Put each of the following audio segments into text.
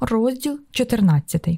Розділ 14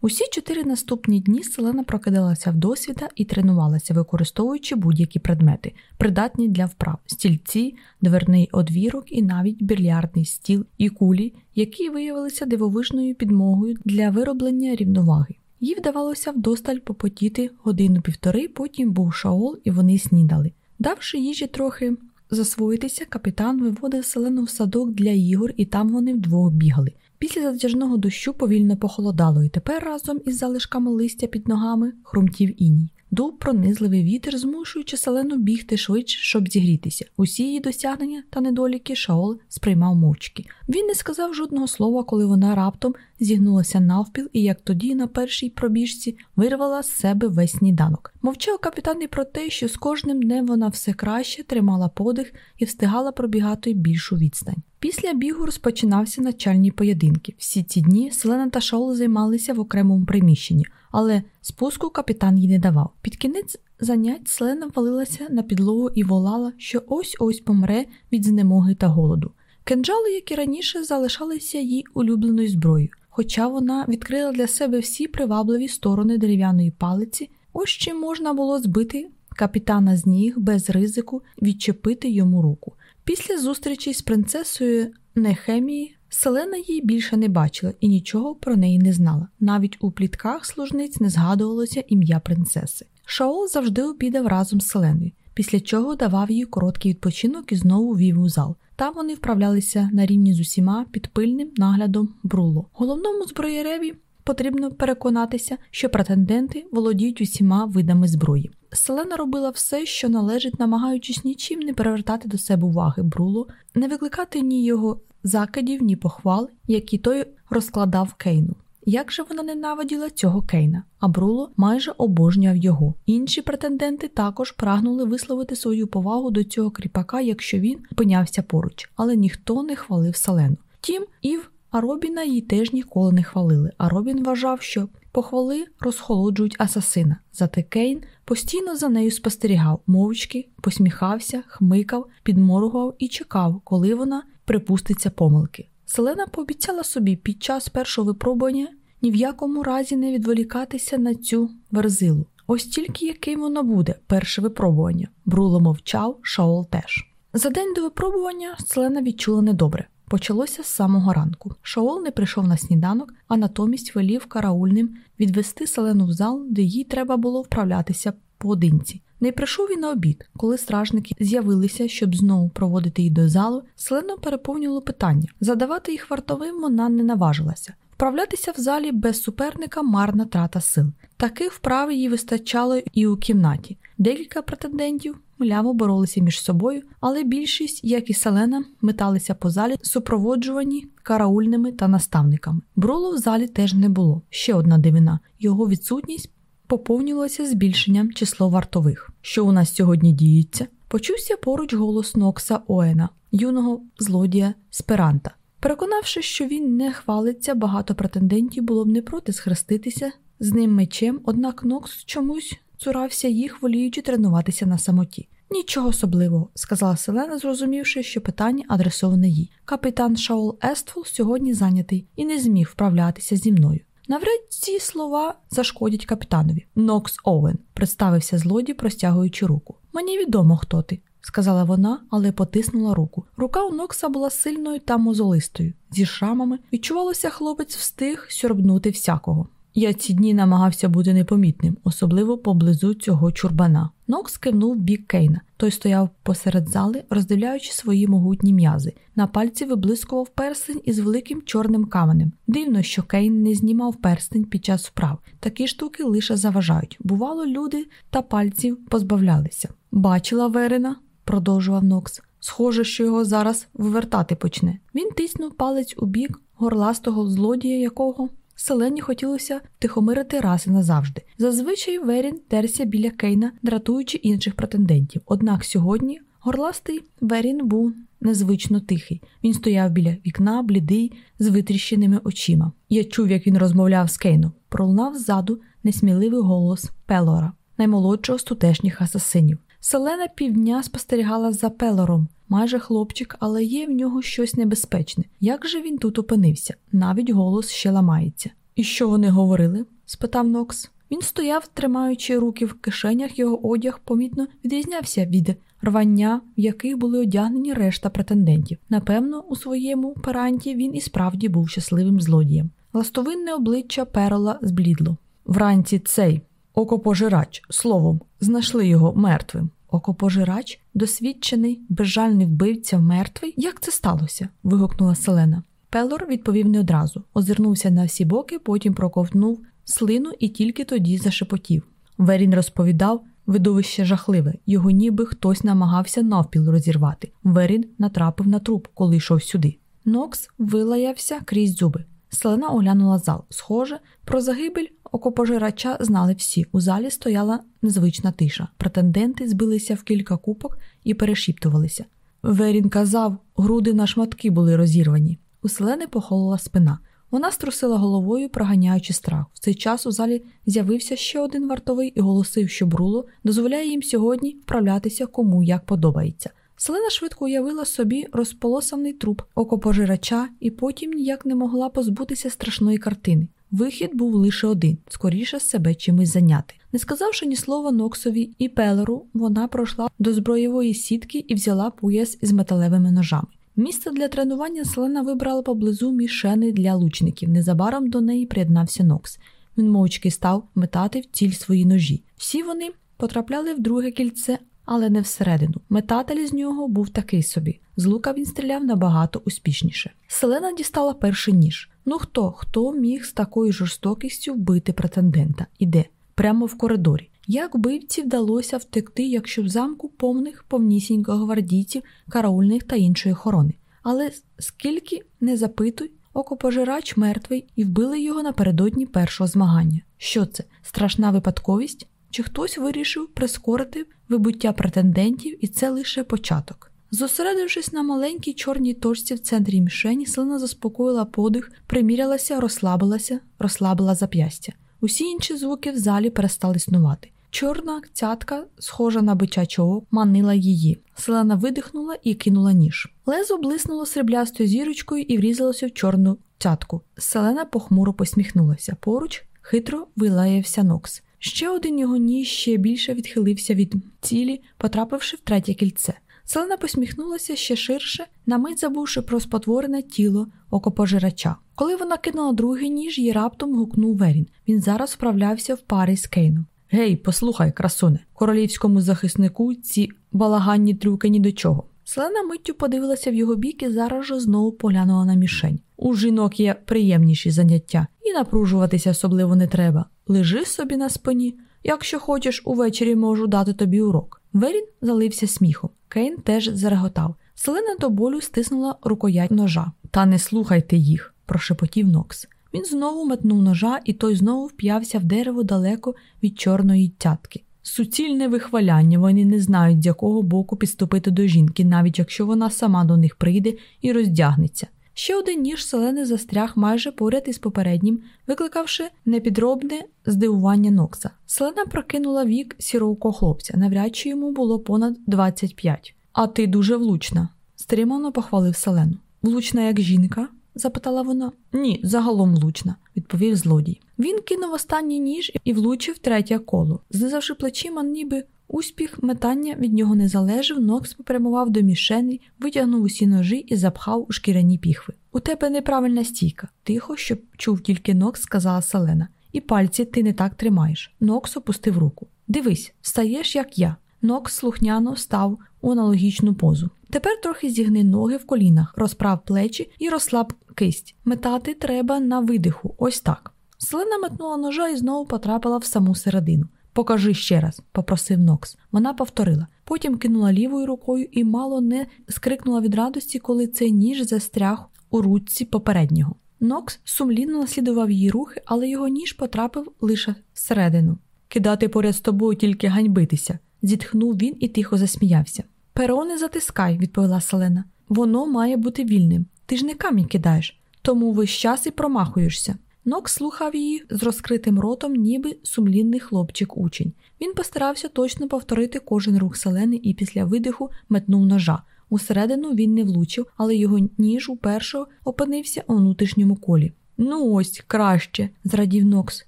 Усі чотири наступні дні Селена прокидалася в досвіда і тренувалася, використовуючи будь-які предмети, придатні для вправ, стільці, дверний одвірок і навіть більярдний стіл і кулі, які виявилися дивовижною підмогою для вироблення рівноваги. Їй вдавалося вдосталь попотіти годину-півтори, потім був шаол, і вони снідали. Давши їжі трохи засвоїтися, капітан виводив селену в садок для ігор, і там вони вдвох бігали. Після затяжного дощу повільно похолодало, і тепер разом із залишками листя під ногами хрумтів іній. Дув пронизливий вітер, змушуючи селену бігти швидше, щоб зігрітися. Усі її досягнення та недоліки Шаол сприймав мовчки. Він не сказав жодного слова, коли вона раптом зігнулася навпіл і, як тоді, на першій пробіжці, вирвала з себе весь сніданок. Мовчав капітан і про те, що з кожним днем вона все краще тримала подих і встигала пробігати більшу відстань. Після бігу розпочинався начальні поєдинки. Всі ці дні Селена та Шаол займалися в окремому приміщенні, але спуску капітан їй не давав. Під кінець занять Селена валилася на підлогу і волала, що ось-ось помре від знемоги та голоду. Кинджали, як і раніше, залишалися їй улюбленою зброєю, хоча вона відкрила для себе всі привабливі сторони дерев'яної палиці, ось чим можна було збити капітана з ніг без ризику відчепити йому руку. Після зустрічі з принцесою Нехемії Селена її більше не бачила і нічого про неї не знала. Навіть у плітках служниць не згадувалося ім'я принцеси. Шаол завжди обідав разом з Селеною, після чого давав їй короткий відпочинок і знову вів у зал. Там вони вправлялися на рівні з усіма під пильним наглядом Бруло. Головному зброєреві потрібно переконатися, що претенденти володіють усіма видами зброї. Селена робила все, що належить, намагаючись нічим не перевертати до себе уваги Бруло, не викликати ні його закидів, ні похвал, які той розкладав Кейну. Як же вона ненавиділа цього Кейна, а Бруло майже обожнював його. Інші претенденти також прагнули висловити свою повагу до цього кріпака, якщо він опинявся поруч, але ніхто не хвалив Селену. Втім, Ів а Робіна їй теж ніколи не хвалили. А Робін вважав, що похвали розхолоджують асасина. Зате Кейн постійно за нею спостерігав, мовчки, посміхався, хмикав, підморгував і чекав, коли вона припуститься помилки. Селена пообіцяла собі під час першого випробування ні в якому разі не відволікатися на цю верзилу. Ось тільки яким воно буде, перше випробування. Бруло мовчав, Шаол теж. За день до випробування Селена відчула недобре. Почалося з самого ранку. Шаол не прийшов на сніданок, а натомість велів караульним відвести селену в зал, де їй треба було вправлятися поодинці. Не прийшов він на обід, коли стражники з'явилися, щоб знову проводити її до залу, селено переповнило питання. Задавати їх вартовим вона не наважилася. Вправлятися в залі без суперника марна трата сил. Таких вправ їй вистачало і у кімнаті. Декілька претендентів мляво боролися між собою, але більшість, як і Селена, металися по залі, супроводжувані караульними та наставниками. Бролу в залі теж не було. Ще одна дивина: його відсутність поповнювалася збільшенням число вартових. Що у нас сьогодні діється? Почувся поруч голос Нокса Оена, юного злодія Сперанта. Переконавши, що він не хвалиться, багато претендентів було б не проти схреститися з ним мечем, однак Нокс чомусь цурався їх, воліючи тренуватися на самоті. Нічого особливого, сказала Селена, зрозумівши, що питання адресоване їй. Капітан Шаол Ествул сьогодні зайнятий і не зміг вправлятися зі мною. Навряд ці слова зашкодять капітанові. Нокс Оуен представився злодій, простягуючи руку. Мені відомо, хто ти, сказала вона, але потиснула руку. Рука у Нокса була сильною та мозолистою. Зі шрамами відчувалося, хлопець встиг сьорбнути всякого. Я ці дні намагався бути непомітним, особливо поблизу цього чурбана. Нокс кивнув бік Кейна. Той стояв посеред зали, роздивляючи свої могутні м'язи. На пальці виблискував перстень із великим чорним каменем. Дивно, що Кейн не знімав перстень під час вправ. Такі штуки лише заважають. Бувало, люди та пальців позбавлялися. Бачила Верена, продовжував Нокс. Схоже, що його зараз вивертати почне. Він тиснув палець у бік горластого злодія, якого Селені хотілося втихомирити раз і назавжди. Зазвичай Верін терся біля Кейна, дратуючи інших претендентів. Однак сьогодні горластий Верін був незвично тихий. Він стояв біля вікна, блідий, з витріщеними очима. Я чув, як він розмовляв з Кейном. Пролунав ззаду несміливий голос Пелора, наймолодшого з тутешніх асасинів. Селена півдня спостерігала за Пелором. Майже хлопчик, але є в нього щось небезпечне. Як же він тут опинився? Навіть голос ще ламається. І що вони говорили? спитав Нокс. Він стояв, тримаючи руки в кишенях, його одяг помітно відрізнявся від рвання, в яких були одягнені решта претендентів. Напевно, у своєму паранті він і справді був щасливим злодієм. Ластовинне обличчя перла зблідло. Вранці цей окопожирач, словом, знайшли його мертвим. Окопожирач, досвідчений, безжальний вбивця мертвий. Як це сталося? вигукнула Селена. Пелор відповів не одразу, озирнувся на всі боки, потім проковтнув слину і тільки тоді зашепотів. Верін розповідав видовище жахливе, його ніби хтось намагався навпіл розірвати. Верін натрапив на труп, коли йшов сюди. Нокс вилаявся крізь зуби. Селена оглянула зал. Схоже, про загибель окопожирача знали всі. У залі стояла незвична тиша. Претенденти збилися в кілька купок і перешіптувалися. Верін казав, груди на шматки були розірвані. У селени похолола спина. Вона струсила головою, проганяючи страх. В цей час у залі з'явився ще один вартовий і голосив, що бруло дозволяє їм сьогодні вправлятися кому як подобається. Селена швидко уявила собі розполосаний труп окопожирача і потім ніяк не могла позбутися страшної картини. Вихід був лише один скоріше себе чимось зайняти. Не сказавши ні слова Ноксові і Пелеру, вона пройшла до зброєвої сітки і взяла пояс із металевими ножами. Місце для тренування Селена вибрала поблизу мішени для лучників. Незабаром до неї приєднався Нокс. Він мовчки став метати в ціль свої ножі. Всі вони потрапляли в друге кільце, але не всередину. Метатель з нього був такий собі. З лука він стріляв набагато успішніше. Селена дістала перший ніж. Ну хто, хто міг з такою жорстокістю вбити претендента? Іде прямо в коридорі. Як вбивці вдалося втекти, якщо в замку повних повнісінько гвардійців, караульних та іншої охорони. Але скільки не запитуй, окопожирач мертвий і вбили його напередодні першого змагання. Що це? Страшна випадковість? Чи хтось вирішив прискорити вибуття претендентів, і це лише початок? Зосередившись на маленькій чорній точці в центрі мішені, Селена заспокоїла подих, примірялася, розслабилася, розслабила зап'ястя. Усі інші звуки в залі перестали існувати. Чорна цятка, схожа на бичачого, манила її. Селена видихнула і кинула ніж. Лезо блиснуло сріблястою зірочкою і врізалося в чорну цятку. Селена похмуро посміхнулася. Поруч хитро вилаявся Нокс. Ще один його ніж ще більше відхилився від цілі, потрапивши в третє кільце. Селена посміхнулася ще ширше, на мить забувши про спотворене тіло окопожирача. Коли вона кинула другий ніж, їй раптом гукнув Верін. Він зараз вправлявся в парі з Кейном. Гей, послухай, красуне, королівському захиснику ці балаганні трюки ні до чого. Селена миттю подивилася в його бік і зараз же знову поглянула на мішень. У жінок є приємніші заняття, і напружуватися особливо не треба. Лежи собі на спині. Якщо хочеш, увечері можу дати тобі урок. Верін залився сміхом. Кейн теж зареготав. Селена до болю стиснула рукоять ножа. Та не слухайте їх, прошепотів Нокс. Він знову метнув ножа, і той знову вп'явся в дерево далеко від чорної тятки. Суцільне вихваляння, вони не знають, з якого боку підступити до жінки, навіть якщо вона сама до них прийде і роздягнеться. Ще один ніж селений застряг майже поряд із попереднім, викликавши непідробне здивування Нокса. Селена прокинула вік сірового хлопця, навряд чи йому було понад 25. А ти дуже влучна, стримано похвалив Селену. Влучна, як жінка? запитала вона. Ні, загалом влучна, відповів злодій. Він кинув останній ніж і влучив третє коло. Знизавши плечима, ніби успіх метання від нього не залежав, Нокс попрямував до мішени, витягнув усі ножі і запхав у шкіряні піхви. У тебе неправильна стійка. Тихо, щоб чув тільки Нокс, сказала Селена. І пальці ти не так тримаєш. Нокс опустив руку. Дивись, стаєш, як я. Нокс слухняно став у аналогічну позу. Тепер трохи зігни ноги в колінах, розправ плечі і розслаб кисть. Метати треба на видиху, ось так. Селена метнула ножа і знову потрапила в саму середину. Покажи ще раз, попросив Нокс. Вона повторила. Потім кинула лівою рукою і мало не скрикнула від радості, коли цей ніж застряг у руці попереднього. Нокс сумлінно наслідував її рухи, але його ніж потрапив лише всередину. Кидати поряд з тобою тільки ганьбитися, зітхнув він і тихо засміявся. Перо не затискай, відповіла Селена. Воно має бути вільним. Ти ж не камінь кидаєш, тому весь час і промахуєшся. Нокс слухав її з розкритим ротом, ніби сумлінний хлопчик-учень. Він постарався точно повторити кожен рух селени і після видиху метнув ножа. Усередину він не влучив, але його ніж уперше опинився у внутрішньому колі. Ну ось краще, зрадів Нокс.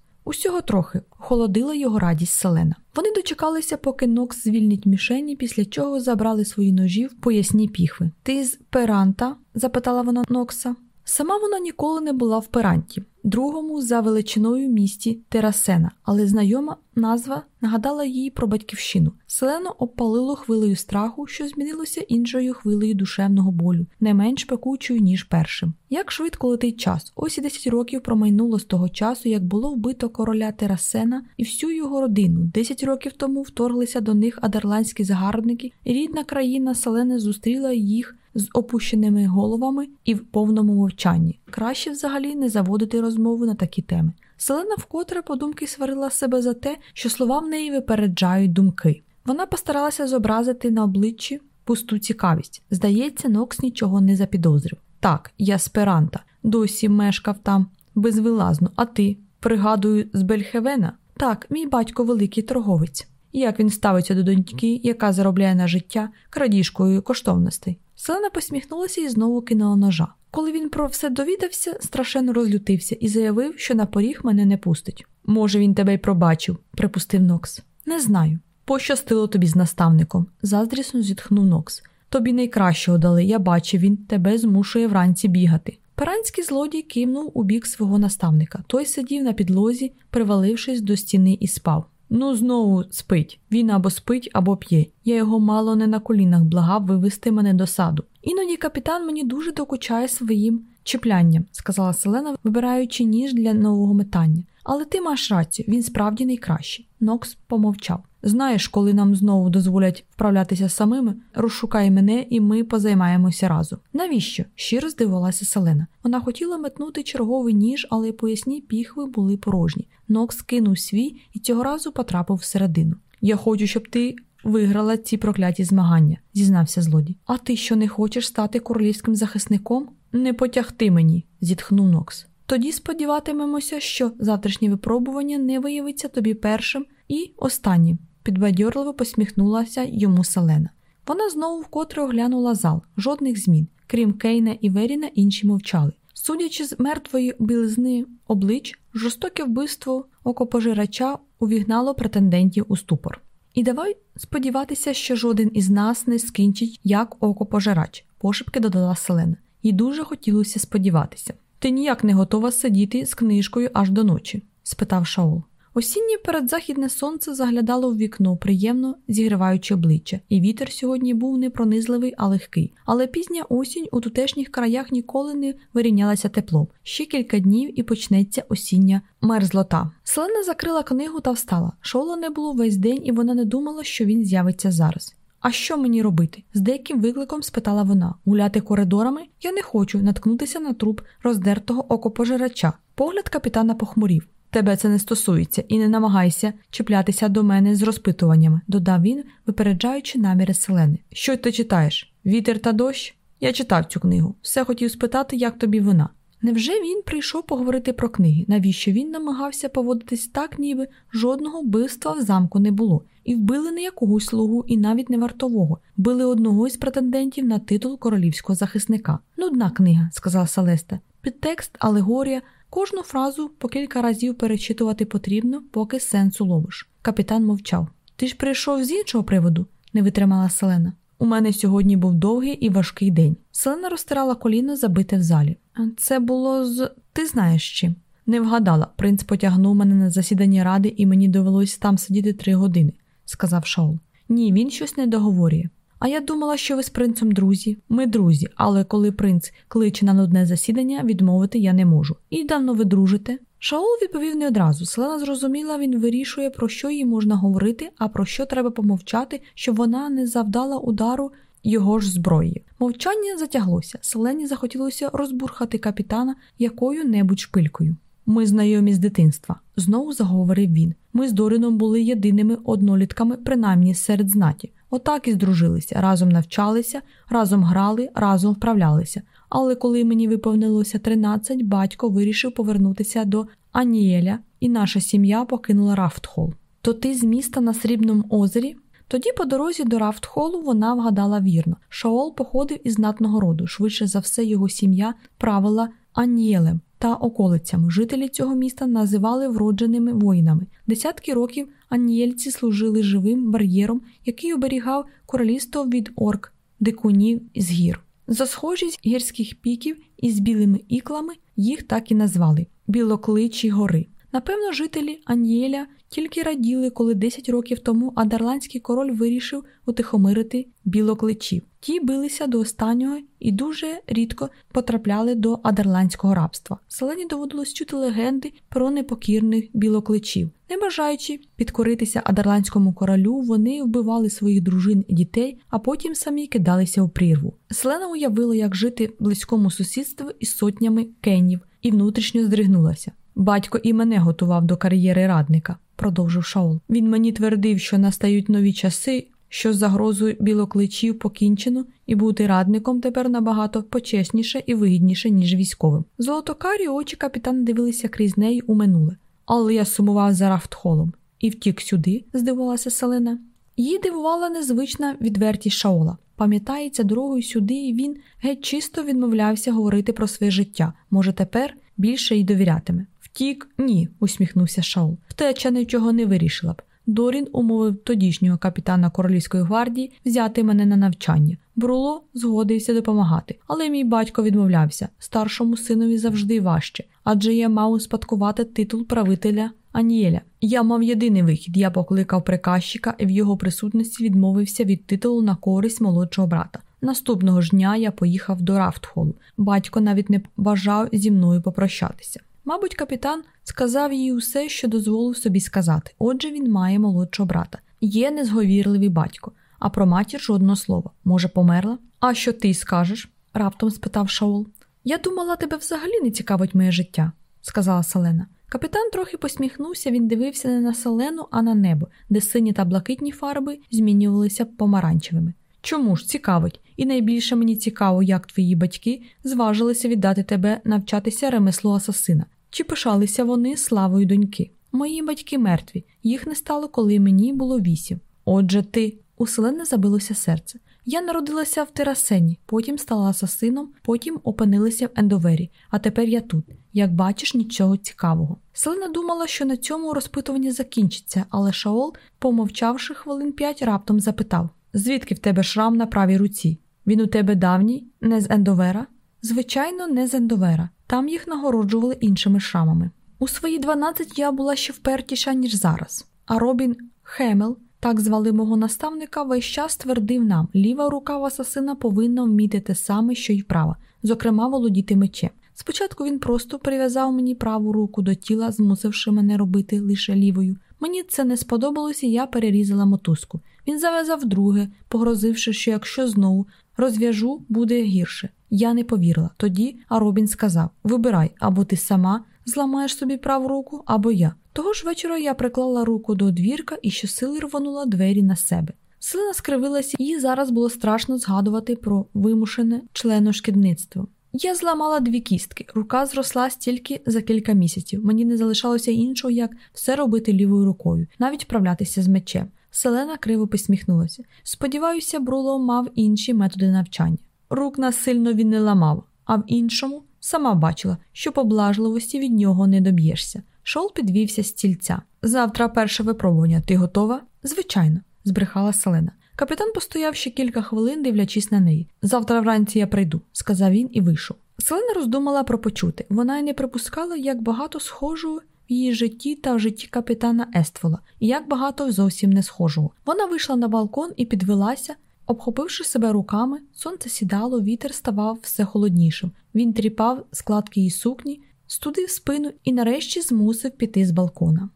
Усього трохи холодила його радість селена. Вони дочекалися, поки Нокс звільнить мішені, після чого забрали свої ножі в поясні піхви. Ти з Перанта? запитала вона Нокса. Сама вона ніколи не була в Перанті, другому за величиною місті Терасена, але знайома назва нагадала їй про батьківщину. Селено обпалило хвилею страху, що змінилося іншою хвилею душевного болю, не менш пекучою, ніж першим. Як швидко летить час, ось і 10 років промайнуло з того часу, як було вбито короля Терасена і всю його родину. Десять років тому вторглися до них адерландські загарбники, і рідна країна Селени зустріла їх з опущеними головами і в повному мовчанні. Краще взагалі не заводити розмову на такі теми. Селена вкотре подумки сварила себе за те, що слова в неї випереджають думки. Вона постаралася зобразити на обличчі пусту цікавість. Здається, Нокс нічого не запідозрив. Так, я сперанта, досі мешкав там безвилазно, а ти, пригадую, з Бельхевена? Так, мій батько великий торговець. Як він ставиться до доньки, яка заробляє на життя крадіжкою коштовностей? Селена посміхнулася і знову кинула ножа. Коли він про все довідався, страшенно розлютився і заявив, що на поріг мене не пустить. Може, він тебе й пробачив, припустив Нокс. Не знаю. Пощастило тобі з наставником, заздрісно зітхнув Нокс. Тобі найкращого дали, я бачив, він тебе змушує вранці бігати. Перанський злодій кивнув у бік свого наставника. Той сидів на підлозі, привалившись до стіни і спав. Ну, знову спить. Він або спить, або п'є. Я його мало не на колінах благав вивести мене до саду. Іноді капітан мені дуже докучає своїм чіплянням, сказала Селена, вибираючи ніж для нового метання. Але ти маєш рацію, він справді найкращий. Нокс помовчав. Знаєш, коли нам знову дозволять вправлятися самими, розшукай мене, і ми позаймаємося разом. Навіщо? щиро здивувалася Селена. Вона хотіла метнути черговий ніж, але поясні піхви були порожні. Нокс кинув свій і цього разу потрапив всередину. Я хочу, щоб ти виграла ці прокляті змагання, зізнався злодій. А ти що не хочеш стати королівським захисником? Не потягти мені, зітхнув Нокс. Тоді сподіватимемося, що завтрашнє випробування не виявиться тобі першим і останнім підбадьорливо посміхнулася йому Селена. Вона знову вкотре оглянула зал, жодних змін. Крім Кейна і Веріна, інші мовчали. Судячи з мертвої білизни облич, жорстоке вбивство окопожирача увігнало претендентів у ступор. І давай сподіватися, що жоден із нас не скінчить як окопожирач, пошепки додала Селена, їй дуже хотілося сподіватися. Ти ніяк не готова сидіти з книжкою аж до ночі? спитав Шаол. Осіннє передзахідне сонце заглядало в вікно, приємно зігріваючи обличчя, і вітер сьогодні був не пронизливий, а легкий. Але пізня осінь у тутешніх краях ніколи не вирівнялася теплом. Ще кілька днів і почнеться осіння мерзлота. Селена закрила книгу та встала. Шола не було весь день, і вона не думала, що він з'явиться зараз. А що мені робити? з деяким викликом спитала вона. Гуляти коридорами? Я не хочу наткнутися на труп роздертого окопожирача. Погляд капітана похмурів. Тебе це не стосується, і не намагайся чіплятися до мене з розпитуваннями, додав він, випереджаючи наміри селени. Що ти читаєш? Вітер та дощ? Я читав цю книгу. Все хотів спитати, як тобі вона. Невже він прийшов поговорити про книги? Навіщо він намагався поводитись так, ніби жодного вбивства в замку не було, і вбили не якогось слугу, і навіть не вартового, били одного із претендентів на титул королівського захисника. Нудна книга, сказала Селеста. Підтекст, алегорія. Кожну фразу по кілька разів перечитувати потрібно, поки сенсу ловиш. Капітан мовчав. Ти ж прийшов з іншого приводу, не витримала Селена. У мене сьогодні був довгий і важкий день. Селена розтирала коліно, забите в залі. Це було з. Ти знаєш чим? Не вгадала. Принц потягнув мене на засідання ради, і мені довелось там сидіти три години, сказав Шоул. Ні, він щось не договорює. А я думала, що ви з принцем друзі. Ми друзі, але коли принц кличе на нудне засідання, відмовити я не можу. І давно ви дружите? Шаол відповів не одразу. Селена зрозуміла, він вирішує, про що їй можна говорити, а про що треба помовчати, щоб вона не завдала удару його ж зброї. Мовчання затяглося. Селені захотілося розбурхати капітана якою небудь шпилькою. Ми знайомі з дитинства, знову заговорив він. Ми з Дорином були єдиними однолітками, принаймні серед знаті. Отак і здружилися, разом навчалися, разом грали, разом вправлялися. Але коли мені виповнилося 13, батько вирішив повернутися до Анієля, і наша сім'я покинула Рафтхол. То ти з міста на Срібному озері? Тоді по дорозі до Рафтхолу вона вгадала вірно. Шаол походив із знатного роду, швидше за все, його сім'я правила Анієлем та околицями. Жителі цього міста називали вродженими воїнами. Десятки років анієльці служили живим бар'єром, який оберігав королівство від орк, дикунів з гір. За схожість гірських піків із білими іклами їх так і назвали білокличі гори. Напевно, жителі Ан'єля тільки раділи, коли 10 років тому адерландський король вирішив утихомирити білокличів. Ті билися до останнього і дуже рідко потрапляли до адерландського рабства. Селені доводилось чути легенди про непокірних білокличів. Не бажаючи підкоритися адерландському королю, вони вбивали своїх дружин і дітей, а потім самі кидалися у прірву. Селена уявила, як жити в близькому сусідстві із сотнями кенів, і внутрішньо здригнулася. Батько і мене готував до кар'єри радника, продовжив Шаол. Він мені твердив, що настають нові часи, що з загрозою білокличів покінчено, і бути радником тепер набагато почесніше і вигідніше, ніж військовим. Золотокарі очі капітана дивилися крізь неї у минуле. Але я сумував за Рафтхолом і втік сюди, здивувалася Селена. Її дивувала незвична відвертість Шаола. Пам'ятається, дорогою сюди, і він геть чисто відмовлявся говорити про своє життя. Може, тепер більше й довірятиме. Втік, ні, усміхнувся Шаул. Втеча нічого не вирішила б. Дорін умовив тодішнього капітана Королівської гвардії взяти мене на навчання. Бруло згодився допомагати, але мій батько відмовлявся старшому синові завжди важче, адже я мав успадкувати титул правителя Анієля. Я мав єдиний вихід. Я покликав приказчика і в його присутності відмовився від титулу на користь молодшого брата. Наступного ж дня я поїхав до Рафтхолу. Батько навіть не бажав зі мною попрощатися. Мабуть, капітан сказав їй усе, що дозволив собі сказати. Отже, він має молодшого брата. Є незговірливий батько, а про матір жодного слова. Може, померла? А що ти скажеш? раптом спитав Шаул. Я думала, тебе взагалі не цікавить моє життя, сказала Селена. Капітан трохи посміхнувся, він дивився не на селену, а на небо, де сині та блакитні фарби змінювалися помаранчевими. Чому ж цікавить? І найбільше мені цікаво, як твої батьки зважилися віддати тебе навчатися ремеслу асасина. Чи пишалися вони славою доньки? Мої батьки мертві, їх не стало, коли мені було вісім. Отже, ти у селене забилося серце. Я народилася в терасені, потім стала асасином, потім опинилася в ендовері, а тепер я тут. Як бачиш, нічого цікавого. Селена думала, що на цьому розпитування закінчиться, але Шаол, помовчавши хвилин п'ять, раптом запитав: Звідки в тебе шрам на правій руці? Він у тебе давній, не з Ендовера? Звичайно, не з Ендовера. Там їх нагороджували іншими шрамами. У свої 12 я була ще впертіша, ніж зараз. А Робін Хемел, так звали мого наставника, весь час твердив нам: ліва рука в асасина повинна вміти те саме, що й права, зокрема, володіти мечем. Спочатку він просто прив'язав мені праву руку до тіла, змусивши мене робити лише лівою. Мені це не сподобалося, я перерізала мотузку. Він зав'язав друге, погрозивши, що якщо знову розв'яжу, буде гірше. Я не повірила. Тоді Аробін сказав: Вибирай, або ти сама зламаєш собі праву руку, або я. Того ж вечора я приклала руку до двірка і щосили рванула двері на себе. Силина скривилася, і зараз було страшно згадувати про вимушене членошкідництво. Я зламала дві кістки, рука зросла стільки за кілька місяців. Мені не залишалося іншого, як все робити лівою рукою, навіть вправлятися з мечем. Селена криво посміхнулася. Сподіваюся, Бруло мав інші методи навчання. Рук насильно він не ламав, а в іншому сама бачила, що поблажливості від нього не доб'єшся. Шол підвівся з стільця. Завтра перше випробування. Ти готова? Звичайно, збрехала Селена. Капітан постояв ще кілька хвилин, дивлячись на неї. Завтра вранці я прийду, сказав він і вийшов. Селена роздумала про почути. Вона й не припускала, як багато схожого її житті та в житті капітана Ествола, і як багато зовсім не схожого. Вона вийшла на балкон і підвелася, обхопивши себе руками, сонце сідало, вітер ставав все холоднішим. Він тріпав складки її сукні, студив спину і нарешті змусив піти з балкона.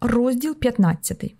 Розділ 15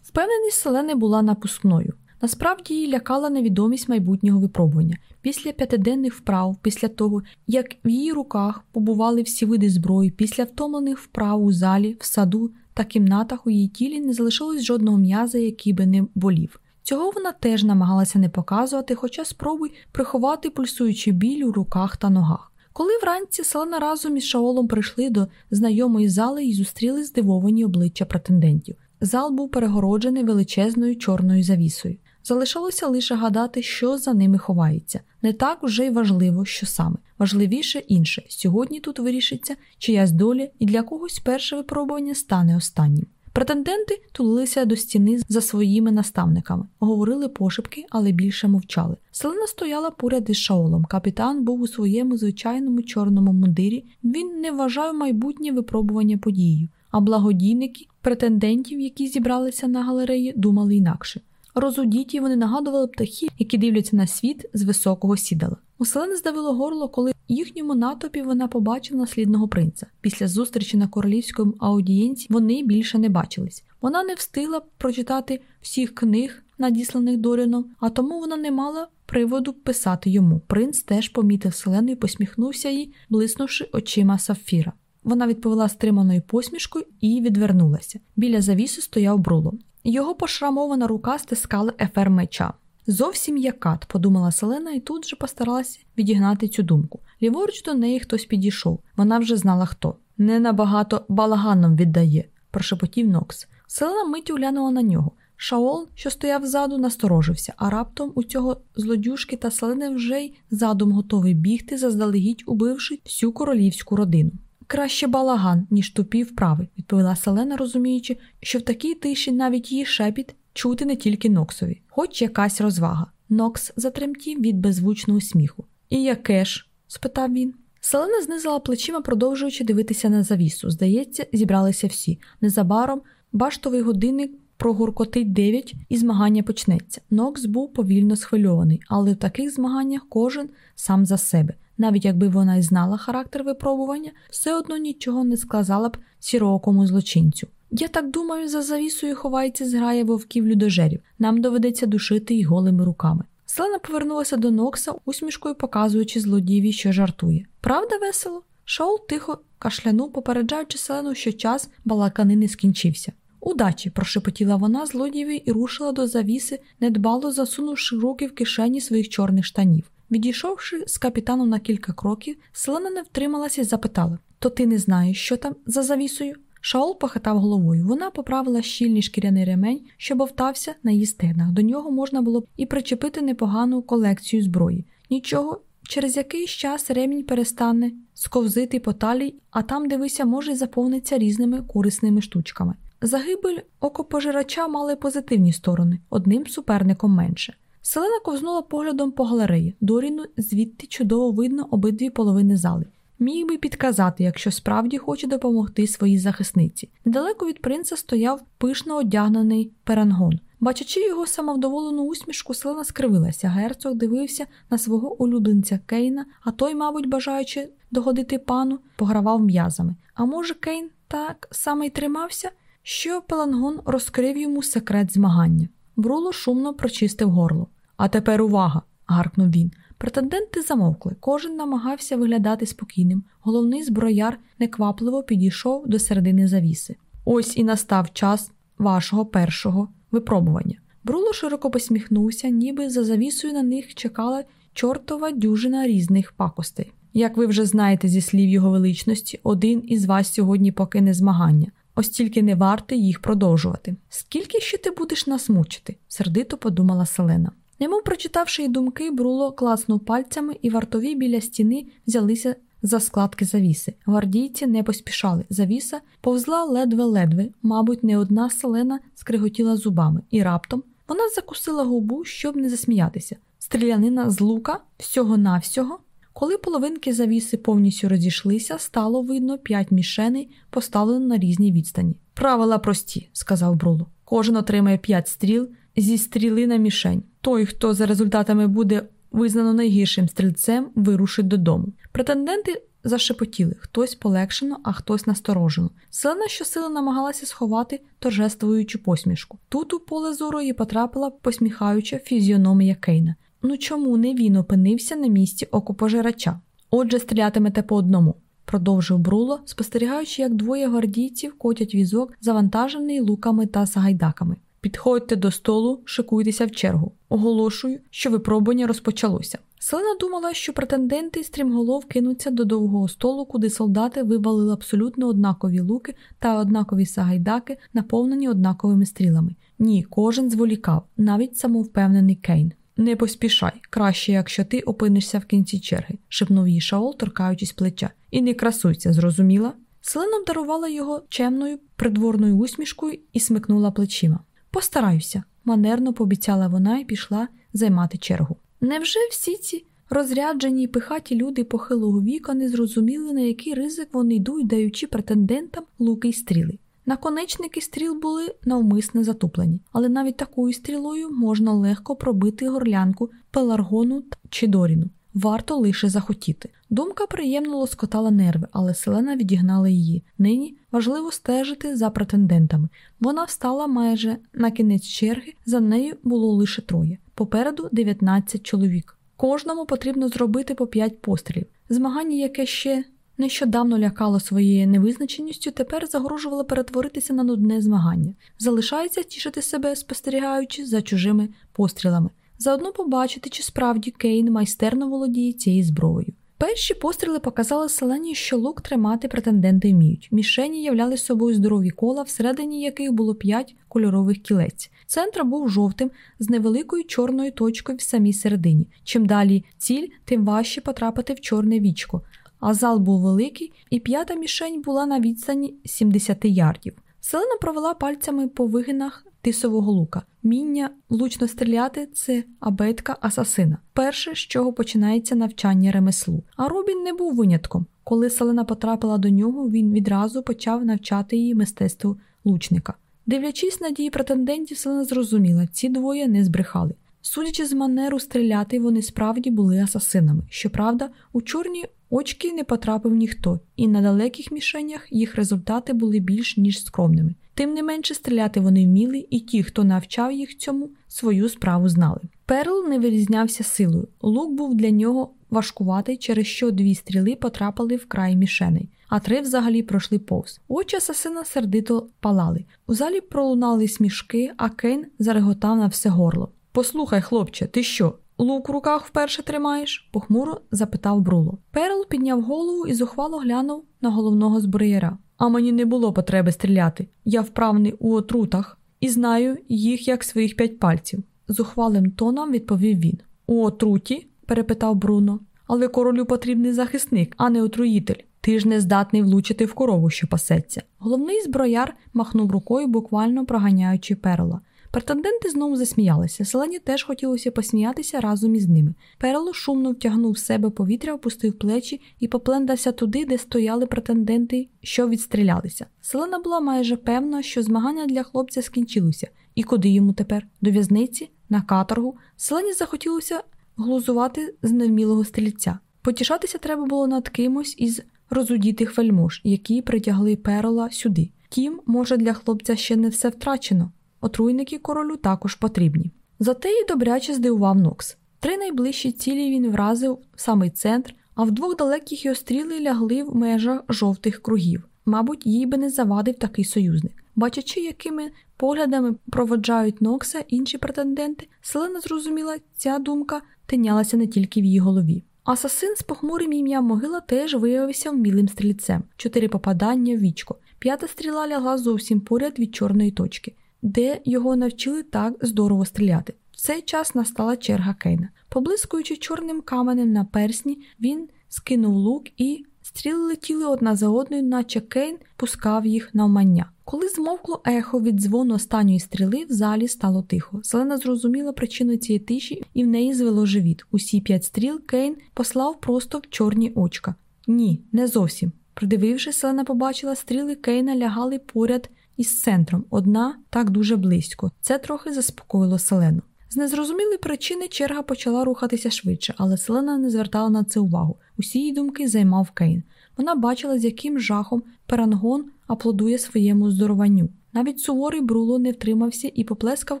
Впевненість Селени була напускною. Насправді її лякала невідомість майбутнього випробування. Після п'ятиденних вправ, після того, як в її руках побували всі види зброї, після втомлених вправ у залі, в саду та кімнатах у її тілі не залишилось жодного м'яза, який би не болів. Цього вона теж намагалася не показувати, хоча спробуй приховати пульсуючий біль у руках та ногах. Коли вранці Селена разом із Шаолом прийшли до знайомої зали і зустріли здивовані обличчя претендентів. Зал був перегороджений величезною чорною завісою. Залишалося лише гадати, що за ними ховається. Не так вже й важливо, що саме. Важливіше інше. Сьогодні тут вирішиться чиясь доля, і для когось перше випробування стане останнім. Претенденти тулилися до стіни за своїми наставниками, говорили пошепки, але більше мовчали. Селена стояла поряд із Шаолом. Капітан був у своєму звичайному чорному мундирі. Він не вважав майбутнє випробування подією, а благодійники претендентів, які зібралися на галереї, думали інакше. Розудіті вони нагадували птахів, які дивляться на світ з високого сідала. У Селени здавило горло, коли в їхньому натопі вона побачила наслідного принца. Після зустрічі на королівському аудієнці вони більше не бачились. Вона не встигла прочитати всіх книг, надісланих Доріном, а тому вона не мала приводу писати йому. Принц теж помітив Селену і посміхнувся їй, блиснувши очима Сафіра. Вона відповіла стриманою посмішкою і відвернулася. Біля завісу стояв бруло. Його пошрамована рука стискала ефер меча. Зовсім як кат, подумала Селена і тут же постаралася відігнати цю думку. Ліворуч до неї хтось підійшов, вона вже знала хто. Не набагато балаганом віддає, прошепотів Нокс. Селена миттю глянула на нього. Шаол, що стояв ззаду, насторожився, а раптом у цього злодюшки та селени вже й задум готовий бігти, заздалегідь убивши всю королівську родину. Краще балаган, ніж тупі вправи, відповіла Селена, розуміючи, що в такій тиші навіть її шепіт чути не тільки Ноксові, хоч якась розвага. Нокс затремтів від беззвучного сміху. І яке ж? спитав він. Селена знизила плечима, продовжуючи дивитися на завісу. Здається, зібралися всі. Незабаром баштовий годинник прогуркотить дев'ять і змагання почнеться. Нокс був повільно схвильований, але в таких змаганнях кожен сам за себе. Навіть якби вона й знала характер випробування, все одно нічого не сказала б сіроокому злочинцю. Я так думаю, за завісою ховається зграя вовків людожерів. Нам доведеться душити їх голими руками. Селена повернулася до Нокса, усмішкою показуючи злодієві, що жартує. Правда, весело? Шоул тихо кашлянув, попереджаючи селену, що час балакани не скінчився. Удачі, прошепотіла вона злодієві і рушила до завіси, недбало засунувши руки в кишені своїх чорних штанів. Відійшовши з капітаном на кілька кроків, Селена не втрималася і запитала: То ти не знаєш, що там за завісою? Шаол похитав головою. Вона поправила щільний шкіряний ремень, що бовтався на її стегнах. До нього можна було б і причепити непогану колекцію зброї. Нічого, через якийсь час ремінь перестане сковзити по талії, а там, дивися, може, заповниться різними корисними штучками. Загибель окопожирача мали позитивні сторони, одним суперником менше. Селена ковзнула поглядом по галереї. Доріну звідти чудово видно обидві половини зали. Міг би підказати, якщо справді хоче допомогти своїй захисниці. Недалеко від принца стояв пишно одягнений перангон. Бачачи його самовдоволену усмішку, селена скривилася. Герцог дивився на свого улюбленця Кейна, а той, мабуть, бажаючи догодити пану, погравав м'язами. А може, Кейн так саме й тримався, що пелангон розкрив йому секрет змагання. Бруло шумно прочистив горло. А тепер увага! гаркнув він. Претенденти замовкли, кожен намагався виглядати спокійним. Головний зброяр неквапливо підійшов до середини завіси. Ось і настав час вашого першого випробування. Бруло широко посміхнувся, ніби за завісою на них чекала чортова дюжина різних пакостей. Як ви вже знаєте зі слів його величності, один із вас сьогодні покине змагання, ось не варто їх продовжувати. Скільки ще ти будеш нас мучити? сердито подумала Селена. Немов прочитавши її думки, Бруло класнув пальцями, і вартові біля стіни взялися за складки завіси. Гвардійці не поспішали. Завіса повзла ледве-ледве, мабуть, не одна селена скриготіла зубами, і раптом вона закусила губу, щоб не засміятися. Стрілянина з лука всього-навсього. Коли половинки завіси повністю розійшлися, стало видно п'ять мішеней, поставлено на різній відстані. Правила прості, сказав Бруло. Кожен отримає п'ять стріл зі стріли на мішень. Той, хто за результатами буде визнано найгіршим стрільцем, вирушить додому. Претенденти зашепотіли хтось полегшено, а хтось насторожено. Селена щосили намагалася сховати торжествуючу посмішку. Тут у поле зору їй потрапила посміхаюча фізіономія Кейна. Ну чому не він опинився на місці окопожирача? Отже, стрілятимете по одному. Продовжив Бруло, спостерігаючи, як двоє гвардійців котять візок, завантажений луками та сагайдаками. Підходьте до столу, шикуйтеся в чергу. Оголошую, що випробування розпочалося. Селена думала, що претенденти стрімголов кинуться до довгого столу, куди солдати вивалили абсолютно однакові луки та однакові сагайдаки, наповнені однаковими стрілами. Ні, кожен зволікав, навіть самовпевнений Кейн. Не поспішай, краще, якщо ти опинишся в кінці черги, шепнув їй Шаол, торкаючись плеча. І не красуйся, зрозуміла? Селена обдарувала його чемною придворною усмішкою і смикнула плечима. Постараюся, манерно пообіцяла вона і пішла займати чергу. Невже всі ці розряджені й пихаті люди похилого віка не зрозуміли, на який ризик вони йдуть, даючи претендентам луки й стріли? Наконечники стріл були навмисно затуплені, але навіть такою стрілою можна легко пробити горлянку пеларгону чи доріну. Варто лише захотіти. Думка приємно лоскотала нерви, але селена відігнала її. Нині важливо стежити за претендентами. Вона встала майже на кінець черги, за нею було лише троє. Попереду 19 чоловік. Кожному потрібно зробити по 5 пострілів. Змагання, яке ще нещодавно лякало своєю невизначеністю, тепер загрожувало перетворитися на нудне змагання. Залишається тішити себе, спостерігаючи за чужими пострілами. Заодно побачити, чи справді Кейн майстерно володіє цією зброєю. Перші постріли показали селені, що лук тримати претенденти вміють. Мішені являли собою здорові кола, всередині яких було п'ять кольорових кілець. Центр був жовтим з невеликою чорною точкою в самій середині. Чим далі ціль, тим важче потрапити в чорне вічко. А зал був великий, і п'ята мішень була на відстані 70 ярдів. Селена провела пальцями по вигинах тисового лука. Міння влучно стріляти це абетка асасина. Перше, з чого починається навчання ремеслу. А Робін не був винятком. Коли Селена потрапила до нього, він відразу почав навчати її мистецтву лучника. Дивлячись на дії претендентів, Селена зрозуміла, ці двоє не збрехали. Судячи з манеру стріляти, вони справді були асасинами. Щоправда, у чорні очки не потрапив ніхто, і на далеких мішенях їх результати були більш ніж скромними. Тим не менше стріляти вони вміли, і ті, хто навчав їх цьому, свою справу знали. Перл не вирізнявся силою. Лук був для нього важкуватий, через що дві стріли потрапили в край мішеней, а три взагалі пройшли повз. Очі асасина сердито палали. У залі пролунали смішки, а Кейн зареготав на все горло. Послухай, хлопче, ти що? Лук в руках вперше тримаєш? похмуро запитав Бруло. Перл підняв голову і зухвало глянув на головного зброєра. А мені не було потреби стріляти. Я вправний у отрутах і знаю їх як своїх п'ять пальців. Зухвалим тоном відповів він. У отруті? перепитав Бруно. Але королю потрібний захисник, а не отруїтель. Ти ж не здатний влучити в корову, що пасеться. Головний зброяр махнув рукою, буквально проганяючи перла. Претенденти знову засміялися. Селені теж хотілося посміятися разом із ними. Перело шумно втягнув в себе повітря, опустив плечі і поплендався туди, де стояли претенденти, що відстрілялися. Селена була майже певна, що змагання для хлопця скінчилося. І куди йому тепер? До в'язниці, на каторгу. Селені захотілося глузувати з невмілого стрільця. Потішатися треба було над кимось із розудітих вельмож, які притягли перла сюди. Тім, може, для хлопця ще не все втрачено. Отруйники королю також потрібні. Зате й добряче здивував Нокс. Три найближчі цілі він вразив в самий центр, а в двох далеких його стріли лягли в межах жовтих кругів. Мабуть, їй би не завадив такий союзник. Бачачи, якими поглядами проводжають Нокса інші претенденти, Селена зрозуміла, ця думка тинялася не тільки в її голові. Асасин з похмурим ім'ям могила теж виявився вмілим стрільцем, чотири попадання в вічко. П'ята стріла лягла зовсім поряд від чорної точки де його навчили так здорово стріляти. В цей час настала черга Кейна. Поблискуючи чорним каменем на персні, він скинув лук і стріли летіли одна за одною, наче Кейн пускав їх навмання. Коли змовкло ехо від дзвону останньої стріли, в залі стало тихо. Селена зрозуміла причину цієї тиші, і в неї звело живіт. Усі п'ять стріл Кейн послав просто в чорні очка. Ні, не зовсім. Придивившись, Селена побачила, стріли Кейна лягали поряд із центром, одна так дуже близько. Це трохи заспокоїло Селену. З незрозумілої причини черга почала рухатися швидше, але Селена не звертала на це увагу. Усі її думки займав Кейн. Вона бачила, з яким жахом Перангон аплодує своєму здорованню. Навіть суворий Бруло не втримався і поплескав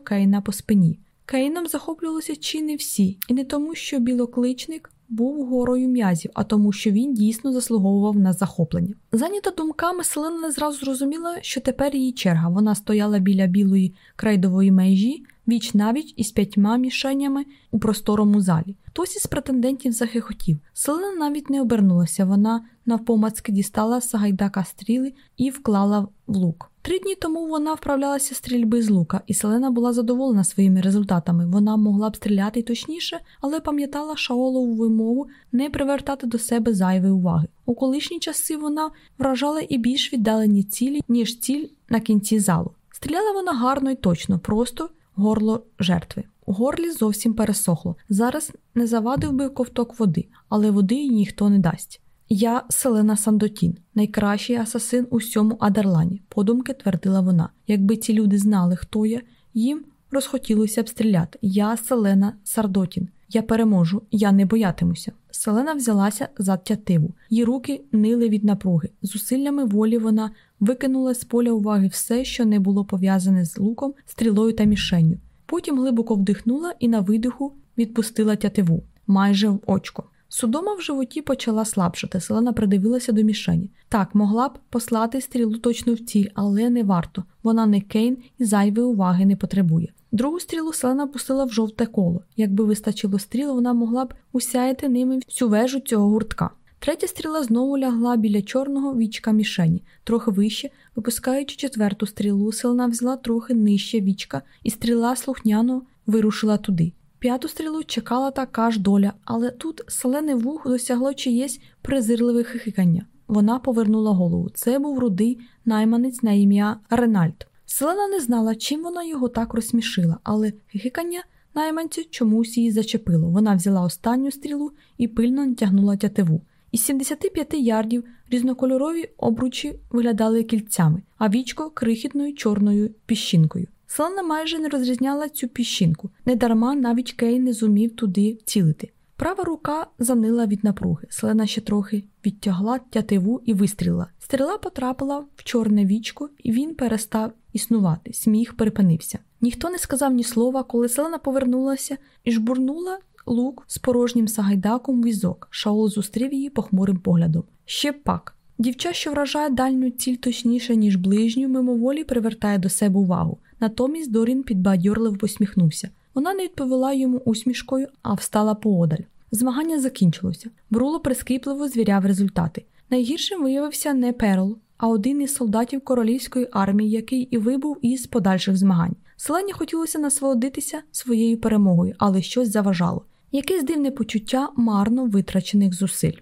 Кейна по спині. Кейном захоплювалися чи не всі, і не тому, що білокличник був горою м'язів, а тому, що він дійсно заслуговував на захоплення. Зайнята думками, Селена не зразу зрозуміла, що тепер її черга. Вона стояла біля білої крайдової межі, віч навіч із п'ятьма мішенями у просторому залі. Хтось із претендентів захихотів. Селена навіть не обернулася. Вона навпомацьки дістала Сагайдака стріли і вклала в лук. Три дні тому вона вправлялася стрільби з лука, і Селена була задоволена своїми результатами. Вона могла б стріляти точніше, але пам'ятала Шаолову вимогу не привертати до себе зайвої уваги. У колишні часи вона вражала і більш віддалені цілі, ніж ціль на кінці залу. Стріляла вона гарно і точно, просто горло жертви. У горлі зовсім пересохло. Зараз не завадив би ковток води, але води їй ніхто не дасть. Я Селена Сандотін, найкращий асасин у всьому Адерлані, подумки твердила вона. Якби ці люди знали, хто я, їм розхотілося б стріляти. Я Селена Сардотін. Я переможу, я не боятимуся. Селена взялася за тятиву, її руки нили від напруги. Зусиллями волі вона викинула з поля уваги все, що не було пов'язане з луком, стрілою та мішенню. Потім глибоко вдихнула і на видиху відпустила тятиву майже в очко. Судома в животі почала слабшати, селена придивилася до мішені. Так, могла б послати стрілу точно в ціль, але не варто. Вона не кейн і зайвої уваги не потребує. Другу стрілу селена пустила в жовте коло. Якби вистачило стріл, вона могла б усяяти ними всю вежу цього гуртка. Третя стріла знову лягла біля чорного вічка мішені, трохи вище, випускаючи четверту стрілу, селена взяла трохи нижче вічка, і стріла слухняно вирушила туди. П'яту стрілу чекала така ж доля, але тут селене вух досягло чиєсь презирливе хихикання. Вона повернула голову. Це був рудий найманець на ім'я Ренальд. Селена не знала, чим вона його так розсмішила, але хихикання найманцю чомусь її зачепило. Вона взяла останню стрілу і пильно натягнула тятиву. Із 75 ярдів різнокольорові обручі виглядали кільцями, а вічко крихітною чорною піщинкою. Селена майже не розрізняла цю піщинку, недарма навіть Кей не зумів туди цілити. Права рука занила від напруги. Селена ще трохи відтягла тятиву і вистрілила. Стріла потрапила в чорне вічко, і він перестав існувати. Сміх припинився. Ніхто не сказав ні слова, коли селена повернулася і жбурнула лук з порожнім сагайдаком візок. Шаол зустрів її похмурим поглядом. Ще б пак. Дівча, що вражає дальню ціль точніше, ніж ближню, мимоволі привертає до себе увагу. Натомість Дорін підбадьорливо посміхнувся. Вона не відповіла йому усмішкою, а встала поодаль. Змагання закінчилося. Бруло прискіпливо звіряв результати. Найгіршим виявився не Перл, а один із солдатів королівської армії, який і вибув із подальших змагань. Селені хотілося насолодитися своєю перемогою, але щось заважало. Якесь дивне почуття марно витрачених зусиль.